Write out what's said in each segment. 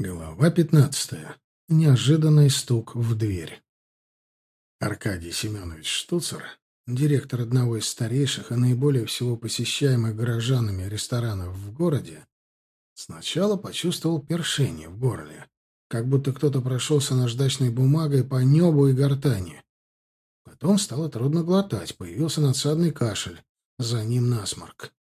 Глава пятнадцатая. Неожиданный стук в дверь. Аркадий Семенович Штуцер, директор одного из старейших и наиболее всего посещаемых горожанами ресторанов в городе, сначала почувствовал першение в горле, как будто кто-то прошелся наждачной бумагой по небу и гортани. Потом стало трудно глотать, появился надсадный кашель, за ним насморк.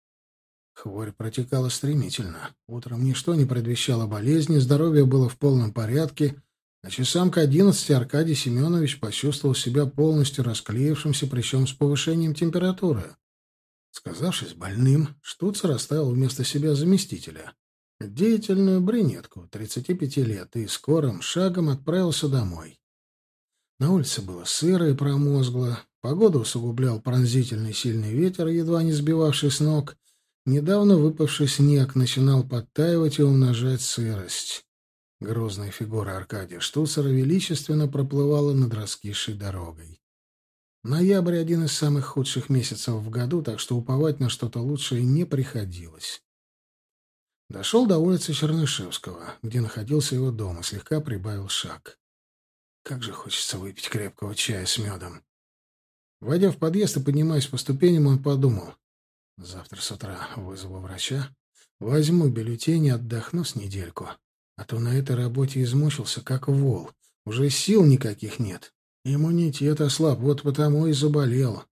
Хворь протекала стремительно. Утром ничто не предвещало болезни, здоровье было в полном порядке, а часам к одиннадцати Аркадий Семенович почувствовал себя полностью расклеившимся, причем с повышением температуры. Сказавшись больным, Штуцер оставил вместо себя заместителя. Деятельную брюнетку, 35 лет, и скорым шагом отправился домой. На улице было сыро и промозгло, погоду усугублял пронзительный сильный ветер, едва не сбивавший с ног, Недавно выпавший снег начинал подтаивать и умножать сырость. Грозная фигура Аркадия Штуцера величественно проплывала над раскисшей дорогой. Ноябрь — один из самых худших месяцев в году, так что уповать на что-то лучшее не приходилось. Дошел до улицы Чернышевского, где находился его дом, и слегка прибавил шаг. Как же хочется выпить крепкого чая с медом. Войдя в подъезд и поднимаясь по ступеням, он подумал, Завтра с утра вызову врача, возьму бюллетень и отдохну с недельку. А то на этой работе измучился, как вол. Уже сил никаких нет. Иммунитет ослаб, вот потому и заболел.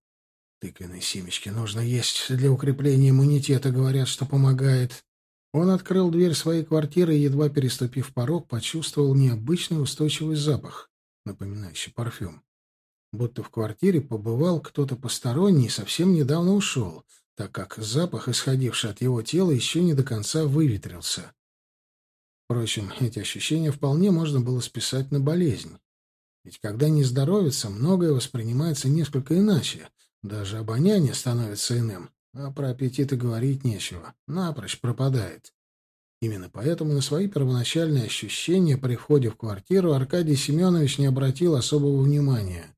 Тыквенные семечки нужно есть для укрепления иммунитета, говорят, что помогает. Он открыл дверь своей квартиры и, едва переступив порог, почувствовал необычный устойчивый запах, напоминающий парфюм. Будто в квартире побывал кто-то посторонний и совсем недавно ушел, так как запах, исходивший от его тела, еще не до конца выветрился. Впрочем, эти ощущения вполне можно было списать на болезнь. Ведь когда не здоровится, многое воспринимается несколько иначе. Даже обоняние становится иным, а про аппетит и говорить нечего. Напрочь пропадает. Именно поэтому на свои первоначальные ощущения при входе в квартиру Аркадий Семенович не обратил особого внимания.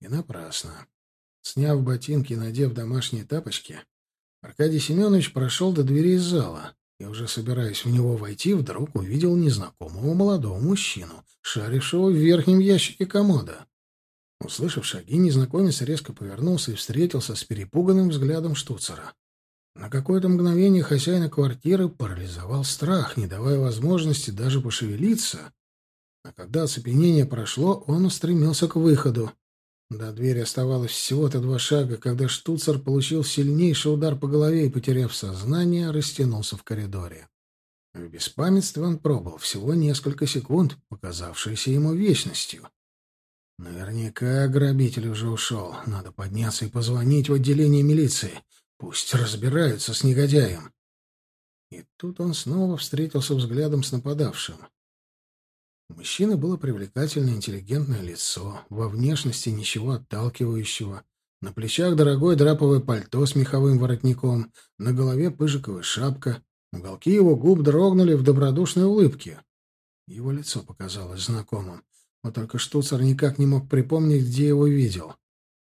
И напрасно. Сняв ботинки и надев домашние тапочки, Аркадий Семенович прошел до дверей зала и, уже собираясь в него войти, вдруг увидел незнакомого молодого мужчину, шарившего в верхнем ящике комода. Услышав шаги, незнакомец резко повернулся и встретился с перепуганным взглядом штуцера. На какое-то мгновение хозяина квартиры парализовал страх, не давая возможности даже пошевелиться. А когда оцепенение прошло, он устремился к выходу. До двери оставалось всего-то два шага, когда штуцер получил сильнейший удар по голове и, потеряв сознание, растянулся в коридоре. В беспамятстве он пробыл всего несколько секунд, показавшиеся ему вечностью. Наверняка грабитель уже ушел. Надо подняться и позвонить в отделение милиции. Пусть разбираются с негодяем. И тут он снова встретился взглядом с нападавшим. У мужчины было привлекательное интеллигентное лицо, во внешности ничего отталкивающего. На плечах дорогое драповое пальто с меховым воротником, на голове пыжиковая шапка. Уголки его губ дрогнули в добродушной улыбке. Его лицо показалось знакомым. Вот только штуцер никак не мог припомнить, где его видел.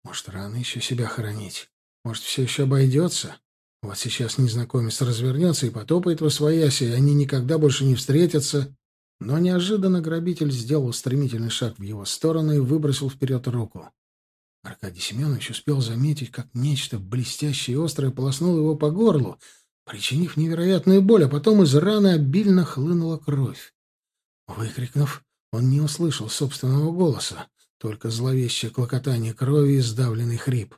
Может, рано еще себя хоронить? Может, все еще обойдется? Вот сейчас незнакомец развернется и потопает во свояси, и они никогда больше не встретятся. Но неожиданно грабитель сделал стремительный шаг в его сторону и выбросил вперед руку. Аркадий Семенович успел заметить, как нечто блестящее и острое полоснуло его по горлу, причинив невероятную боль, а потом из раны обильно хлынула кровь. Выкрикнув, он не услышал собственного голоса, только зловещее клокотание крови и сдавленный хрип.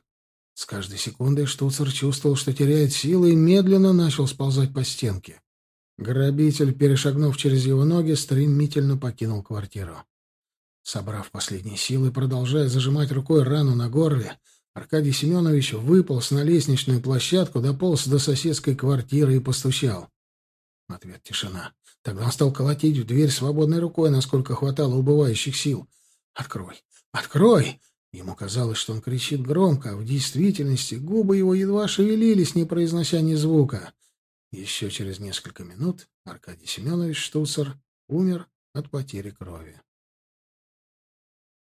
С каждой секундой Штуцер чувствовал, что теряет силы, и медленно начал сползать по стенке. Грабитель, перешагнув через его ноги, стремительно покинул квартиру. Собрав последние силы, продолжая зажимать рукой рану на горле, Аркадий Семенович выполз на лестничную площадку, дополз до соседской квартиры и постучал. Ответ — тишина. Тогда он стал колотить в дверь свободной рукой, насколько хватало убывающих сил. «Открой! Открой!» Ему казалось, что он кричит громко, а в действительности губы его едва шевелились, не произнося ни звука. Еще через несколько минут Аркадий Семенович Штуцер умер от потери крови.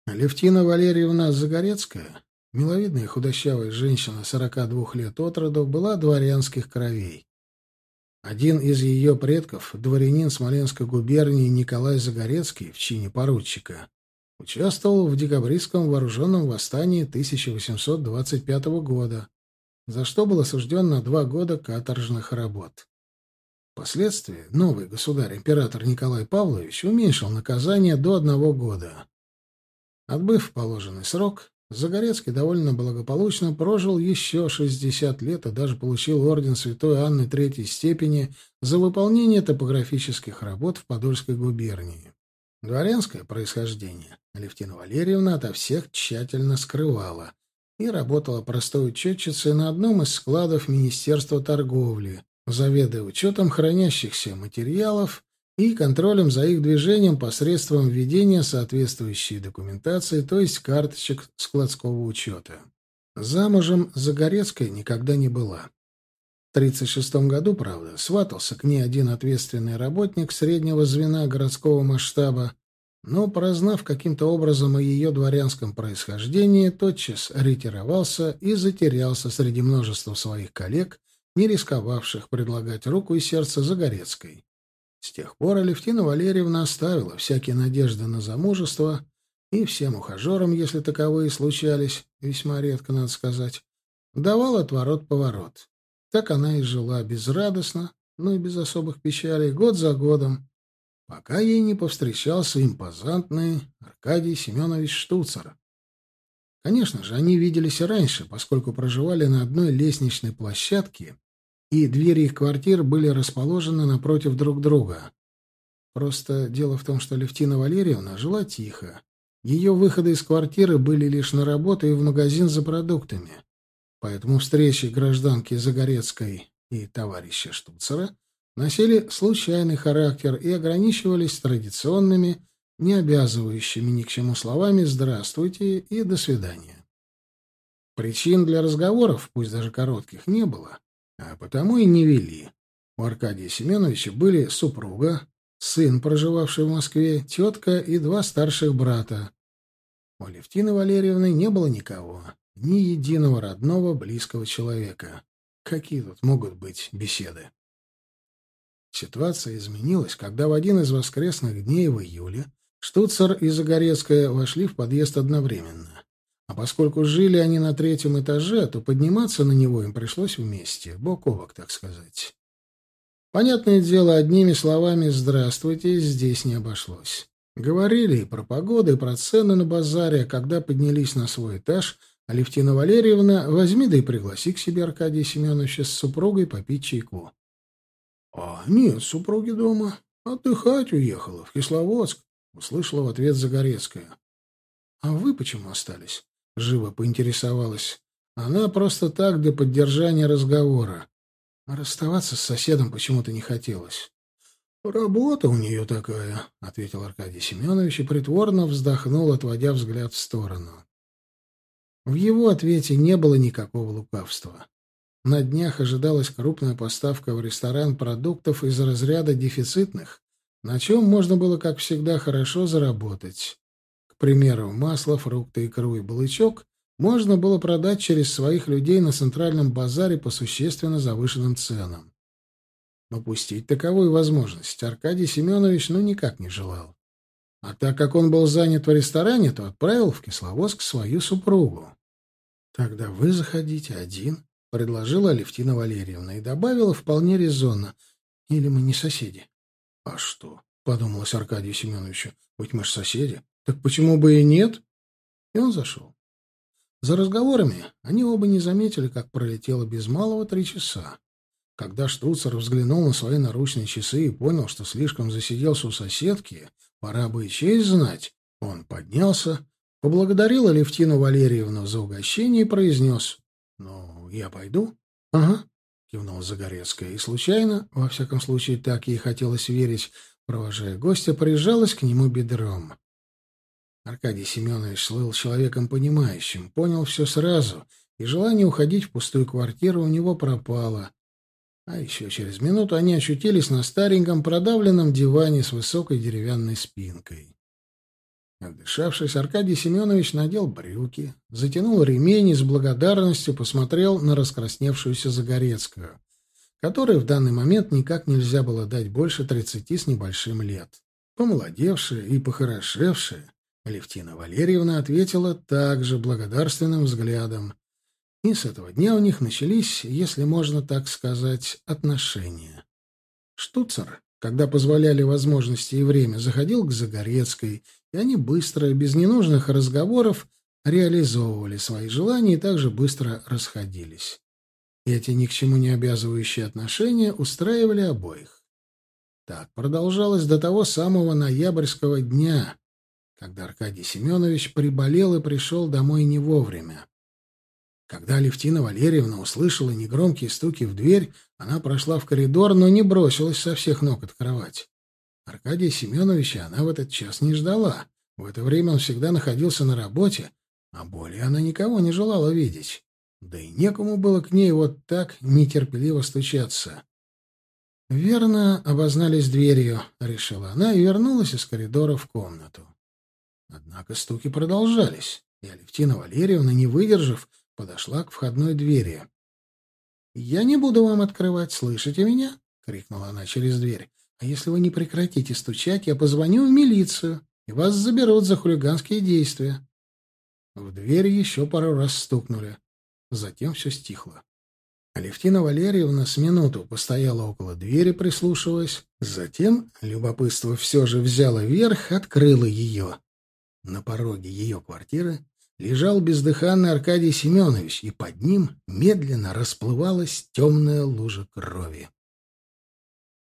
Левтина Валерьевна Загорецкая, миловидная худощавая женщина 42 лет от роду, была дворянских кровей. Один из ее предков, дворянин Смоленской губернии Николай Загорецкий в чине поручика, участвовал в декабристском вооруженном восстании 1825 года, за что был осужден на два года каторжных работ. Впоследствии новый государь-император Николай Павлович уменьшил наказание до одного года. Отбыв положенный срок, Загорецкий довольно благополучно прожил еще 60 лет и даже получил орден Святой Анны Третьей степени за выполнение топографических работ в Подольской губернии. Дворянское происхождение Алевтина Валерьевна ото всех тщательно скрывала и работала простой учетчицей на одном из складов Министерства торговли, заведуя учетом хранящихся материалов и контролем за их движением посредством введения соответствующей документации, то есть карточек складского учета. Замужем Загорецкой никогда не была. В 1936 году, правда, сватался к ней один ответственный работник среднего звена городского масштаба, но, прознав каким-то образом о ее дворянском происхождении, тотчас ретировался и затерялся среди множества своих коллег, не рисковавших предлагать руку и сердце Загорецкой. С тех пор Алевтина Валерьевна оставила всякие надежды на замужество и всем ухажерам, если таковые случались, весьма редко, надо сказать, давала отворот-поворот. Так она и жила безрадостно, но и без особых печалей, год за годом, пока ей не повстречался импозантный Аркадий Семенович Штуцер. Конечно же, они виделись и раньше, поскольку проживали на одной лестничной площадке и двери их квартир были расположены напротив друг друга. Просто дело в том, что Левтина Валерьевна жила тихо. Ее выходы из квартиры были лишь на работу и в магазин за продуктами. Поэтому встречи гражданки Загорецкой и товарища Штуцера носили случайный характер и ограничивались традиционными, не обязывающими ни к чему словами «здравствуйте» и «до свидания». Причин для разговоров, пусть даже коротких, не было а потому и не вели. У Аркадия Семеновича были супруга, сын, проживавший в Москве, тетка и два старших брата. У Левтины Валерьевны не было никого, ни единого родного близкого человека. Какие тут могут быть беседы? Ситуация изменилась, когда в один из воскресных дней в июле Штуцер и Загорецкая вошли в подъезд одновременно. А поскольку жили они на третьем этаже, то подниматься на него им пришлось вместе, бок о бок, так сказать. Понятное дело, одними словами «здравствуйте» здесь не обошлось. Говорили и про погоду, и про цены на базаре, когда поднялись на свой этаж, Алевтина Валерьевна возьми да и пригласи к себе Аркадия Семеновича с супругой попить чайку. — А, нет, супруги дома. Отдыхать уехала, в Кисловодск, — услышала в ответ Загорецкая. — А вы почему остались? — живо поинтересовалась. Она просто так для поддержания разговора. А расставаться с соседом почему-то не хотелось. «Работа у нее такая», — ответил Аркадий Семенович и притворно вздохнул, отводя взгляд в сторону. В его ответе не было никакого лукавства. На днях ожидалась крупная поставка в ресторан продуктов из разряда дефицитных, на чем можно было, как всегда, хорошо заработать примеру, масло, фрукты, икру и балычок можно было продать через своих людей на центральном базаре по существенно завышенным ценам. Но пустить таковую возможность Аркадий Семенович ну никак не желал. А так как он был занят в ресторане, то отправил в Кисловодск свою супругу. «Тогда вы заходите один», — предложила Алевтина Валерьевна и добавила вполне резонно. «Или мы не соседи?» «А что?» — подумалось Аркадию Семеновичу. «Ведь мы ж соседи. Так почему бы и нет? И он зашел. За разговорами они оба не заметили, как пролетело без малого три часа. Когда Штуцер взглянул на свои наручные часы и понял, что слишком засиделся у соседки, пора бы и честь знать, он поднялся, поблагодарил Алевтину Валерьевну за угощение и произнес «Ну, я пойду?» «Ага», — кивнула Загорецкая, и случайно, во всяком случае так ей хотелось верить, провожая гостя, прижалась к нему бедром. Аркадий Семенович слыл человеком понимающим, понял все сразу, и желание уходить в пустую квартиру у него пропало. А еще через минуту они очутились на стареньком продавленном диване с высокой деревянной спинкой. Отдышавшись, Аркадий Семенович надел брюки, затянул ремень и с благодарностью посмотрел на раскрасневшуюся Загорецкую, которой в данный момент никак нельзя было дать больше тридцати с небольшим лет. Помолодевшая и похорошевшая, Алевтина Валерьевна ответила также благодарственным взглядом. И с этого дня у них начались, если можно так сказать, отношения. Штуцер, когда позволяли возможности и время, заходил к Загорецкой, и они быстро, без ненужных разговоров, реализовывали свои желания и также быстро расходились. Эти ни к чему не обязывающие отношения устраивали обоих. Так продолжалось до того самого ноябрьского дня, когда Аркадий Семенович приболел и пришел домой не вовремя. Когда Левтина Валерьевна услышала негромкие стуки в дверь, она прошла в коридор, но не бросилась со всех ног открывать. Аркадия Семеновича она в этот час не ждала. В это время он всегда находился на работе, а более она никого не желала видеть. Да и некому было к ней вот так нетерпеливо стучаться. «Верно, обознались дверью», — решила она и вернулась из коридора в комнату. Однако стуки продолжались, и Алевтина Валерьевна, не выдержав, подошла к входной двери. «Я не буду вам открывать, слышите меня?» — крикнула она через дверь. «А если вы не прекратите стучать, я позвоню в милицию, и вас заберут за хулиганские действия». В дверь еще пару раз стукнули. Затем все стихло. Алевтина Валерьевна с минуту постояла около двери, прислушиваясь. Затем любопытство все же взяло верх, открыло ее. На пороге ее квартиры лежал бездыханный Аркадий Семенович, и под ним медленно расплывалась темная лужа крови.